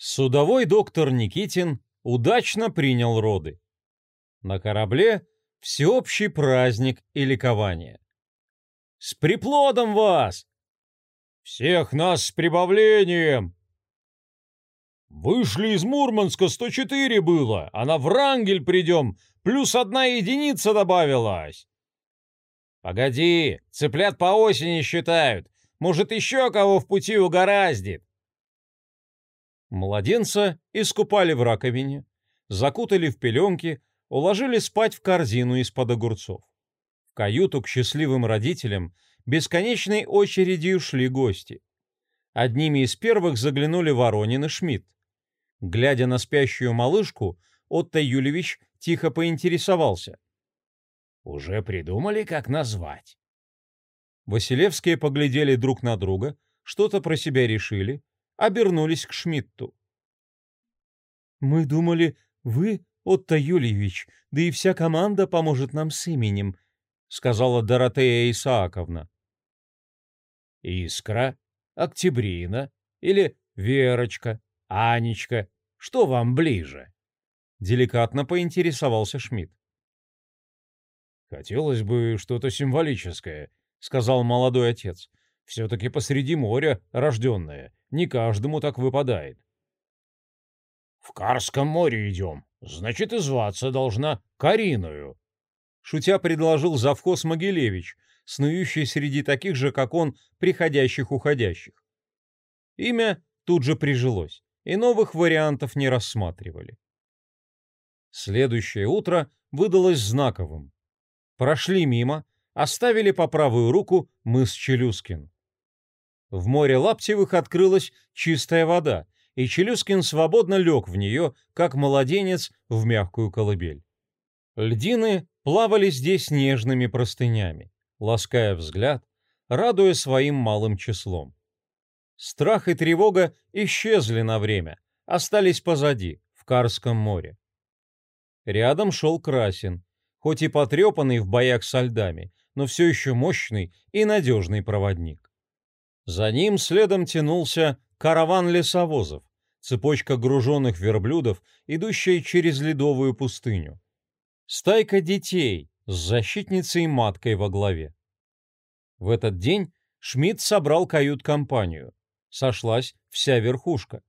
Судовой доктор Никитин удачно принял роды. На корабле всеобщий праздник и ликование. «С приплодом вас!» «Всех нас с прибавлением!» «Вышли из Мурманска 104 было, а на Врангель придем, плюс одна единица добавилась!» «Погоди, цыплят по осени считают, может, еще кого в пути угораздит!» Младенца искупали в раковине, закутали в пеленки, уложили спать в корзину из-под огурцов. В каюту к счастливым родителям бесконечной очередью шли гости. Одними из первых заглянули Воронин и Шмидт. Глядя на спящую малышку, Отто Юлевич тихо поинтересовался. «Уже придумали, как назвать?» Василевские поглядели друг на друга, что-то про себя решили, обернулись к Шмидту. «Мы думали, вы, Отто Юльевич, да и вся команда поможет нам с именем», сказала Доротея Исааковна. «Искра, Октябрина или Верочка, Анечка, что вам ближе?» Деликатно поинтересовался Шмидт. «Хотелось бы что-то символическое», — сказал молодой отец. «Все-таки посреди моря рожденное, не каждому так выпадает. В Карском море идем, значит, и зваться должна Кариною. Шутя предложил завхоз Могилевич, снующий среди таких же, как он, приходящих-уходящих. Имя тут же прижилось, и новых вариантов не рассматривали. Следующее утро выдалось знаковым. Прошли мимо, оставили по правую руку мыс Челюскин. В море Лаптевых открылась чистая вода, и Челюскин свободно лег в нее, как младенец в мягкую колыбель. Льдины плавали здесь нежными простынями, лаская взгляд, радуя своим малым числом. Страх и тревога исчезли на время, остались позади, в Карском море. Рядом шел Красин, хоть и потрепанный в боях со льдами, но все еще мощный и надежный проводник. За ним следом тянулся караван лесовозов, цепочка груженных верблюдов, идущая через ледовую пустыню. Стайка детей с защитницей-маткой во главе. В этот день Шмидт собрал кают-компанию. Сошлась вся верхушка.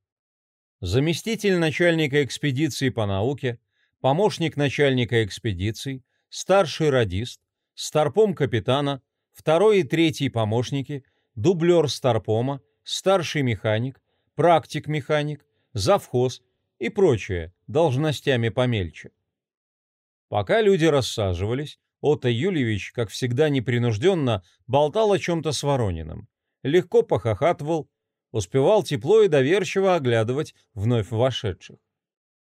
Заместитель начальника экспедиции по науке, помощник начальника экспедиции, старший радист, старпом капитана, второй и третий помощники — дублер старпома, старший механик, практик-механик, завхоз и прочее, должностями помельче. Пока люди рассаживались, Отто Юльевич, как всегда непринужденно, болтал о чем-то с Ворониным, легко похохатывал, успевал тепло и доверчиво оглядывать вновь вошедших.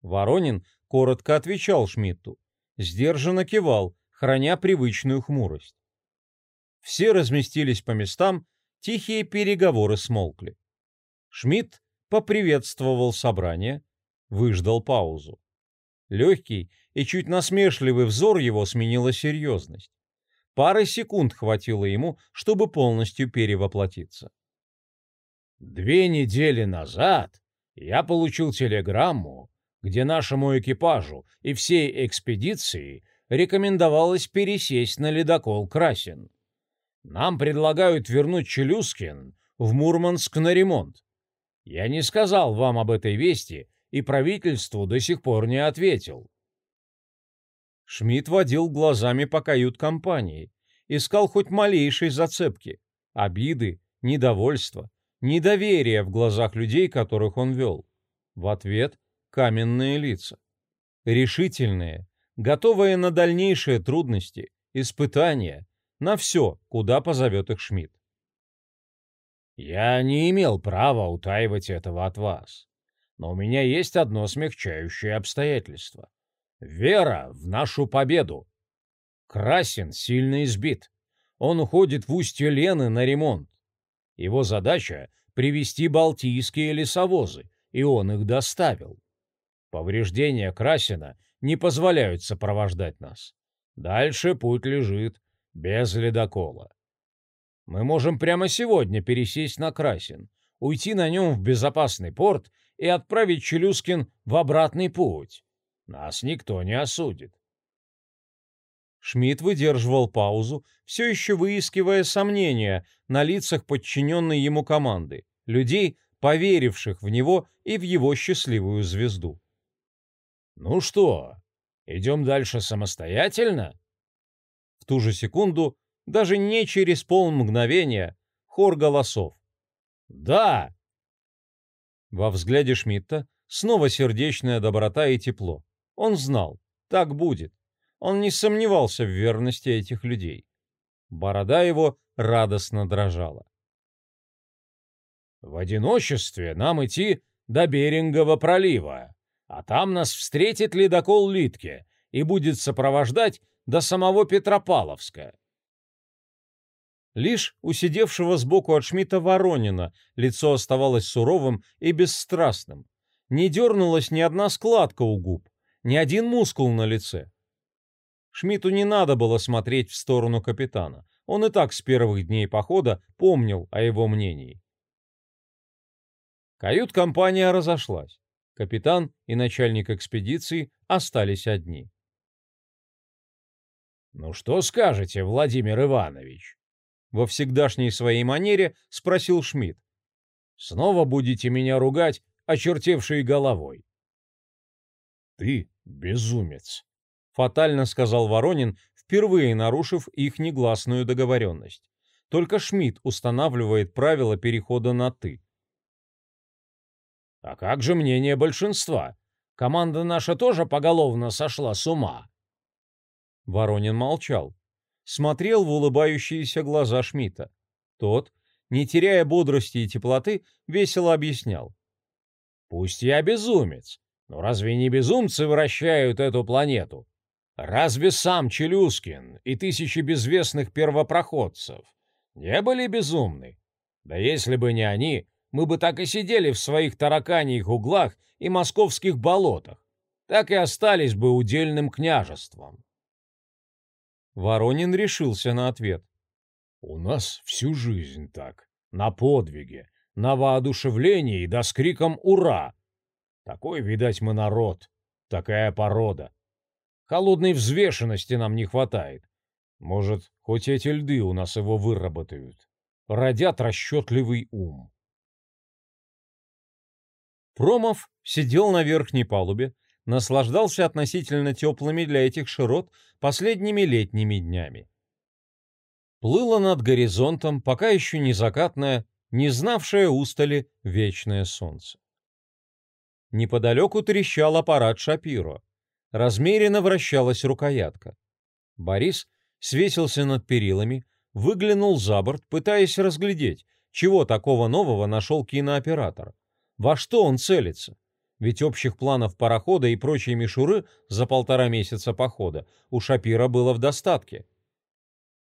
Воронин коротко отвечал Шмидту, сдержанно кивал, храня привычную хмурость. Все разместились по местам тихие переговоры смолкли. Шмидт поприветствовал собрание, выждал паузу. Легкий и чуть насмешливый взор его сменила серьезность. Пары секунд хватило ему, чтобы полностью перевоплотиться. «Две недели назад я получил телеграмму, где нашему экипажу и всей экспедиции рекомендовалось пересесть на ледокол «Красин». Нам предлагают вернуть Челюскин в Мурманск на ремонт. Я не сказал вам об этой вести, и правительству до сих пор не ответил. Шмидт водил глазами по кают-компании, искал хоть малейшей зацепки, обиды, недовольства, недоверия в глазах людей, которых он вел. В ответ каменные лица. Решительные, готовые на дальнейшие трудности, испытания, на все, куда позовет их Шмидт. Я не имел права утаивать этого от вас, но у меня есть одно смягчающее обстоятельство. Вера в нашу победу. Красин сильно избит. Он уходит в устье Лены на ремонт. Его задача — привести балтийские лесовозы, и он их доставил. Повреждения Красина не позволяют сопровождать нас. Дальше путь лежит без ледокола. Мы можем прямо сегодня пересесть на Красин, уйти на нем в безопасный порт и отправить Челюскин в обратный путь. Нас никто не осудит. Шмидт выдерживал паузу, все еще выискивая сомнения на лицах подчиненной ему команды, людей, поверивших в него и в его счастливую звезду. «Ну что, идем дальше самостоятельно?» Ту же секунду, даже не через полмгновения, хор голосов. «Да!» Во взгляде Шмидта снова сердечная доброта и тепло. Он знал, так будет. Он не сомневался в верности этих людей. Борода его радостно дрожала. «В одиночестве нам идти до Берингового пролива, а там нас встретит ледокол Литке и будет сопровождать до самого Петропавловска». Лишь у сидевшего сбоку от Шмидта Воронина лицо оставалось суровым и бесстрастным. Не дернулась ни одна складка у губ, ни один мускул на лице. Шмидту не надо было смотреть в сторону капитана. Он и так с первых дней похода помнил о его мнении. Кают-компания разошлась. Капитан и начальник экспедиции остались одни. «Ну что скажете, Владимир Иванович?» Во всегдашней своей манере спросил Шмидт. «Снова будете меня ругать, очертевшей головой?» «Ты безумец!» фатально сказал Воронин, впервые нарушив их негласную договоренность. Только Шмидт устанавливает правила перехода на «ты». «А как же мнение большинства? Команда наша тоже поголовно сошла с ума?» Воронин молчал, смотрел в улыбающиеся глаза Шмидта. Тот, не теряя бодрости и теплоты, весело объяснял. «Пусть я безумец, но разве не безумцы вращают эту планету? Разве сам Челюскин и тысячи безвестных первопроходцев не были безумны? Да если бы не они, мы бы так и сидели в своих тараканьих углах и московских болотах, так и остались бы удельным княжеством. Воронин решился на ответ. «У нас всю жизнь так, на подвиге, на воодушевлении да с криком «Ура!». Такой, видать, мы народ, такая порода. Холодной взвешенности нам не хватает. Может, хоть эти льды у нас его выработают. Родят расчетливый ум. Промов сидел на верхней палубе, наслаждался относительно теплыми для этих широт последними летними днями. Плыло над горизонтом, пока еще не закатное, не знавшее устали вечное солнце. Неподалеку трещал аппарат Шапиро. Размеренно вращалась рукоятка. Борис свесился над перилами, выглянул за борт, пытаясь разглядеть, чего такого нового нашел кинооператор. Во что он целится? Ведь общих планов парохода и прочей мишуры за полтора месяца похода у Шапира было в достатке.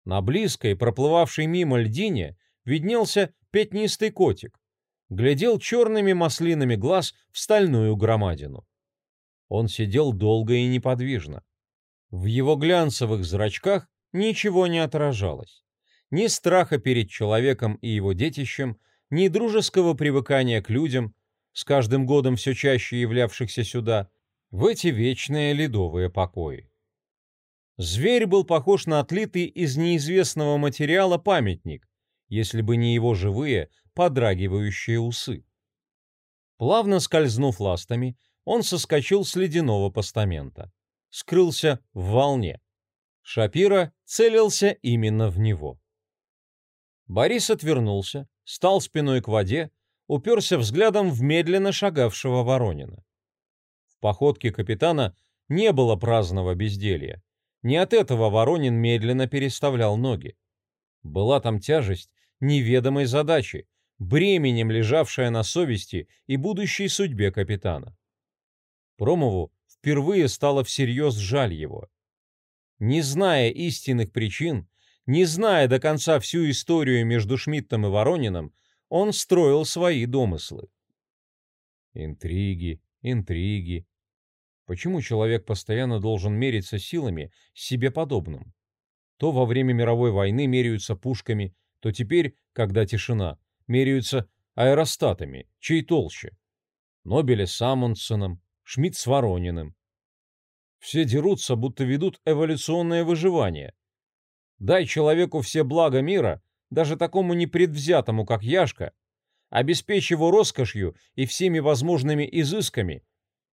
На близкой, проплывавшей мимо льдине, виднелся пятнистый котик. Глядел черными маслинами глаз в стальную громадину. Он сидел долго и неподвижно. В его глянцевых зрачках ничего не отражалось. Ни страха перед человеком и его детищем, ни дружеского привыкания к людям, с каждым годом все чаще являвшихся сюда, в эти вечные ледовые покои. Зверь был похож на отлитый из неизвестного материала памятник, если бы не его живые, подрагивающие усы. Плавно скользнув ластами, он соскочил с ледяного постамента. Скрылся в волне. Шапира целился именно в него. Борис отвернулся, стал спиной к воде, уперся взглядом в медленно шагавшего Воронина. В походке капитана не было праздного безделья. Не от этого Воронин медленно переставлял ноги. Была там тяжесть неведомой задачи, бременем лежавшая на совести и будущей судьбе капитана. Промову впервые стало всерьез жаль его. Не зная истинных причин, не зная до конца всю историю между Шмидтом и Ворониным, он строил свои домыслы. Интриги, интриги. Почему человек постоянно должен мериться силами с себе подобным? То во время мировой войны меряются пушками, то теперь, когда тишина, меряются аэростатами, чей толще. Нобеля с Амундсеном, Шмидт с Ворониным. Все дерутся, будто ведут эволюционное выживание. Дай человеку все блага мира, даже такому непредвзятому, как Яшка, обеспечь его роскошью и всеми возможными изысками,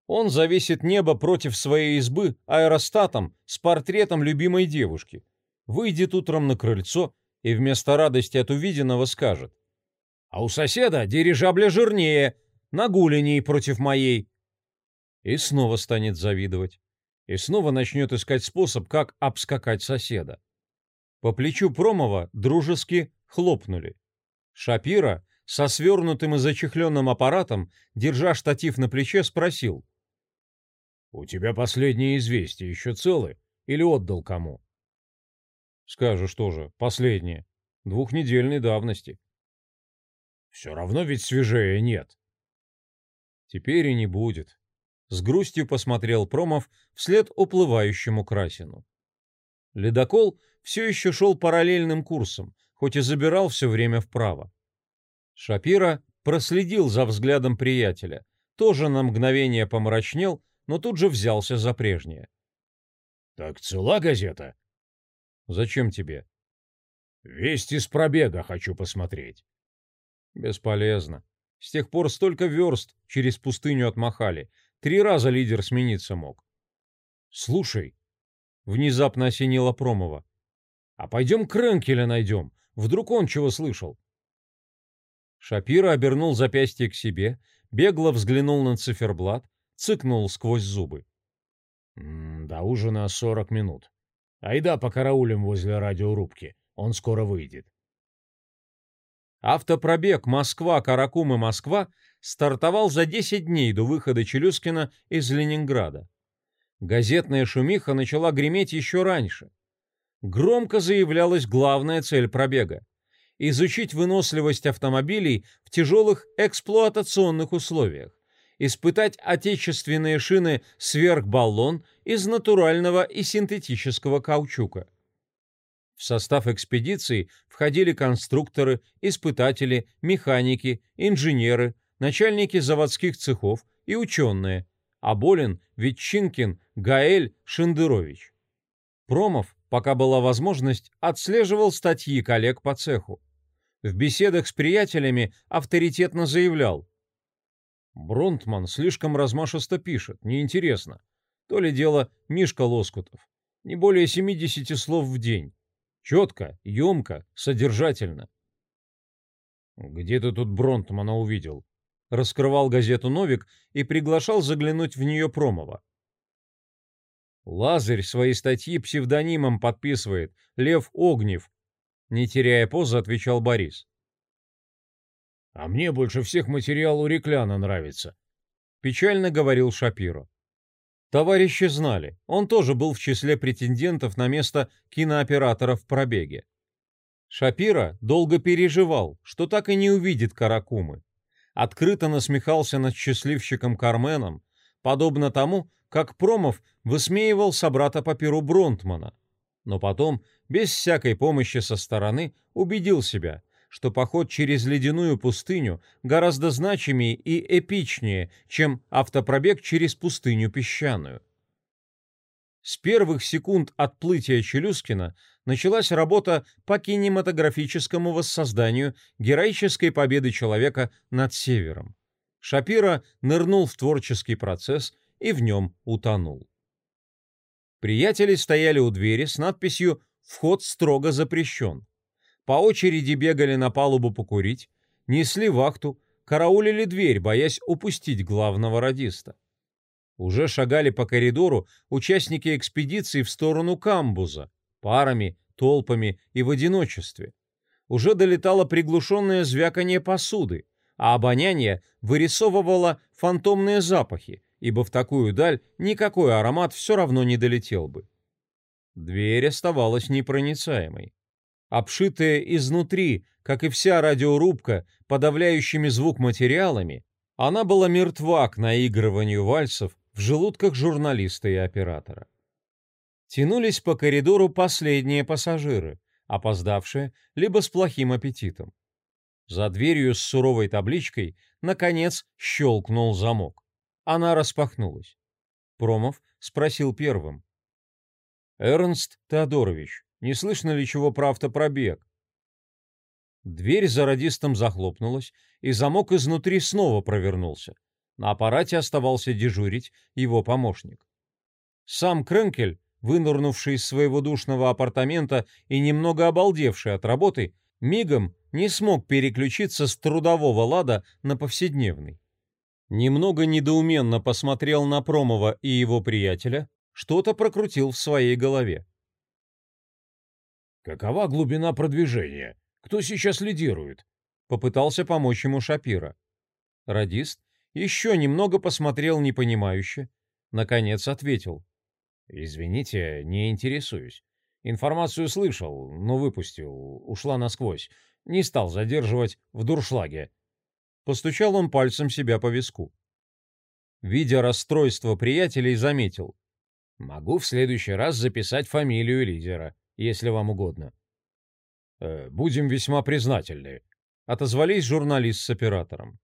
он завесит небо против своей избы аэростатом с портретом любимой девушки, выйдет утром на крыльцо и вместо радости от увиденного скажет «А у соседа дирижабля жирнее, нагуленней против моей». И снова станет завидовать. И снова начнет искать способ, как обскакать соседа. По плечу Промова дружески хлопнули. Шапира со свернутым и зачехленным аппаратом, держа штатив на плече, спросил. «У тебя последние известия еще целы или отдал кому?» «Скажу, что же, последние. Двухнедельной давности». «Все равно ведь свежее нет». «Теперь и не будет», — с грустью посмотрел Промов вслед уплывающему Красину. Ледокол все еще шел параллельным курсом, хоть и забирал все время вправо. Шапира проследил за взглядом приятеля, тоже на мгновение помрачнел, но тут же взялся за прежнее. «Так цела газета?» «Зачем тебе?» «Вести с пробега хочу посмотреть». «Бесполезно. С тех пор столько верст через пустыню отмахали. Три раза лидер смениться мог». «Слушай», — внезапно осенило Промова, «а пойдем Кренкеля найдем. Вдруг он чего слышал?» Шапира обернул запястье к себе, бегло взглянул на циферблат, цыкнул сквозь зубы. «До ужина сорок минут. Айда покараулим возле радиорубки, он скоро выйдет». Автопробег Москва-Каракумы-Москва стартовал за 10 дней до выхода Челюскина из Ленинграда. Газетная шумиха начала греметь еще раньше. Громко заявлялась главная цель пробега – изучить выносливость автомобилей в тяжелых эксплуатационных условиях испытать отечественные шины сверхбаллон из натурального и синтетического каучука. В состав экспедиции входили конструкторы, испытатели, механики, инженеры, начальники заводских цехов и ученые Аболин, Ветчинкин, Гаэль, Шендерович. Промов, пока была возможность, отслеживал статьи коллег по цеху. В беседах с приятелями авторитетно заявлял, Бронтман слишком размашисто пишет, неинтересно. То ли дело Мишка Лоскутов. Не более 70 слов в день. Четко, емко, содержательно. «Где ты тут Бронтмана увидел?» Раскрывал газету «Новик» и приглашал заглянуть в нее Промова. Лазарь свои статьи псевдонимом подписывает, Лев Огнев. Не теряя позы, отвечал Борис. А мне больше всех материал у Рекляна нравится, печально говорил Шапиро. Товарищи знали, он тоже был в числе претендентов на место кинооператора в пробеге. Шапира долго переживал, что так и не увидит Каракумы. Открыто насмехался над счастливчиком Карменом, подобно тому, как Промов высмеивал собрата по перу Бронтмана. Но потом, без всякой помощи со стороны, убедил себя, что поход через ледяную пустыню гораздо значимее и эпичнее, чем автопробег через пустыню песчаную. С первых секунд отплытия Челюскина началась работа по кинематографическому воссозданию героической победы человека над Севером. Шапира нырнул в творческий процесс и в нем утонул. Приятели стояли у двери с надписью «Вход строго запрещен» по очереди бегали на палубу покурить, несли вахту, караулили дверь, боясь упустить главного радиста. Уже шагали по коридору участники экспедиции в сторону камбуза, парами, толпами и в одиночестве. Уже долетало приглушенное звяканье посуды, а обоняние вырисовывало фантомные запахи, ибо в такую даль никакой аромат все равно не долетел бы. Дверь оставалась непроницаемой обшитая изнутри, как и вся радиорубка, подавляющими звук материалами, она была мертва к наигрыванию вальсов в желудках журналиста и оператора. Тянулись по коридору последние пассажиры, опоздавшие, либо с плохим аппетитом. За дверью с суровой табличкой, наконец, щелкнул замок. Она распахнулась. Промов спросил первым. «Эрнст Теодорович, не слышно ли чего про автопробег?» Дверь за радистом захлопнулась, и замок изнутри снова провернулся. На аппарате оставался дежурить его помощник. Сам Кренкель, вынурнувший из своего душного апартамента и немного обалдевший от работы, мигом не смог переключиться с трудового лада на повседневный. Немного недоуменно посмотрел на Промова и его приятеля, что-то прокрутил в своей голове. «Какова глубина продвижения? Кто сейчас лидирует?» Попытался помочь ему Шапира. Радист еще немного посмотрел непонимающе, наконец ответил. «Извините, не интересуюсь. Информацию слышал, но выпустил, ушла насквозь. Не стал задерживать в дуршлаге». Постучал он пальцем себя по виску. Видя расстройство приятелей, заметил. «Могу в следующий раз записать фамилию лидера, если вам угодно». «Э, «Будем весьма признательны», — отозвались журналист с оператором.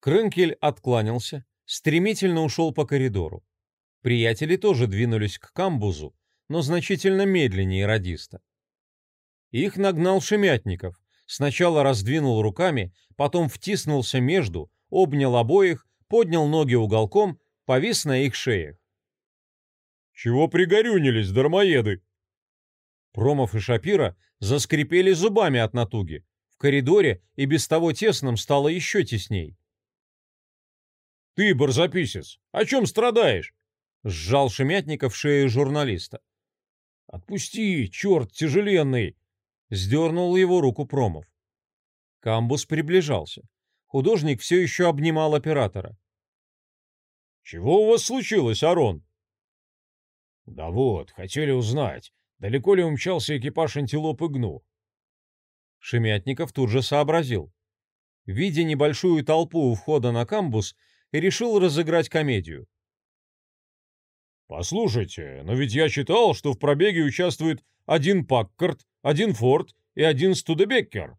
Крынкель откланялся, стремительно ушел по коридору. Приятели тоже двинулись к камбузу, но значительно медленнее радиста. Их нагнал Шемятников, сначала раздвинул руками, потом втиснулся между, обнял обоих, поднял ноги уголком, повис на их шеях. «Чего пригорюнились, дармоеды?» Промов и Шапира заскрипели зубами от натуги. В коридоре и без того тесном стало еще тесней. «Ты, барзаписец, о чем страдаешь?» — сжал Шемятников шею журналиста. «Отпусти, черт тяжеленный!» — сдернул его руку Промов. Камбус приближался. Художник все еще обнимал оператора. «Чего у вас случилось, Арон?» «Да вот, хотели узнать, далеко ли умчался экипаж антилопы Гну?» Шемятников тут же сообразил. Видя небольшую толпу у входа на камбус, решил разыграть комедию. «Послушайте, но ведь я читал, что в пробеге участвует один Паккарт, один Форд и один Студебеккер».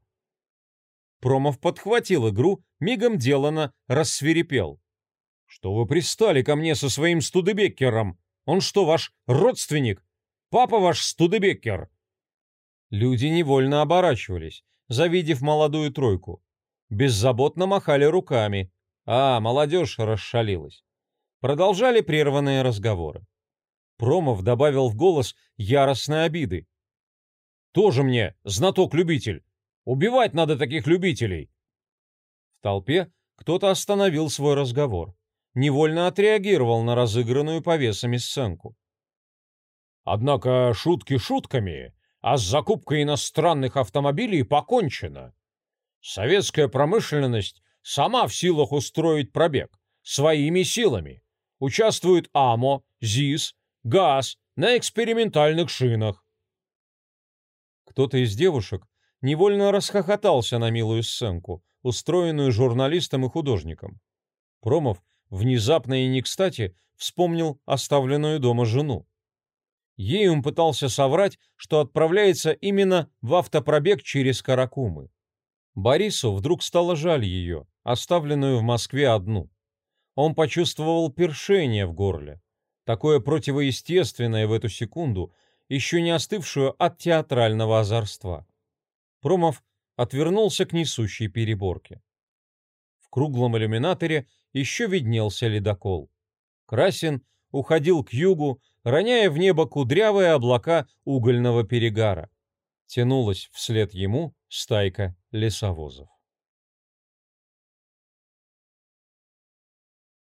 Промов подхватил игру, мигом делано рассверепел. «Что вы пристали ко мне со своим Студебеккером? Он что, ваш родственник? Папа ваш Студебеккер?» Люди невольно оборачивались, завидев молодую тройку. Беззаботно махали руками, а, молодежь расшалилась. Продолжали прерванные разговоры. Промов добавил в голос яростной обиды. «Тоже мне знаток-любитель! Убивать надо таких любителей!» В толпе кто-то остановил свой разговор. Невольно отреагировал на разыгранную повесами сценку. «Однако шутки шутками, а с закупкой иностранных автомобилей покончено. Советская промышленность сама в силах устроить пробег, своими силами. Участвует АМО, ЗИС, ГАЗ на экспериментальных шинах. Кто-то из девушек невольно расхохотался на милую сценку, устроенную журналистом и художником. Промов внезапно и не кстати вспомнил оставленную дома жену. Ей он пытался соврать, что отправляется именно в автопробег через Каракумы. Борису вдруг стало жаль ее, оставленную в Москве одну. Он почувствовал першение в горле, такое противоестественное в эту секунду, еще не остывшую от театрального озорства. Промов отвернулся к несущей переборке. В круглом иллюминаторе еще виднелся ледокол. Красин уходил к югу, роняя в небо кудрявые облака угольного перегара. Тянулась вслед ему стайка лесовозов.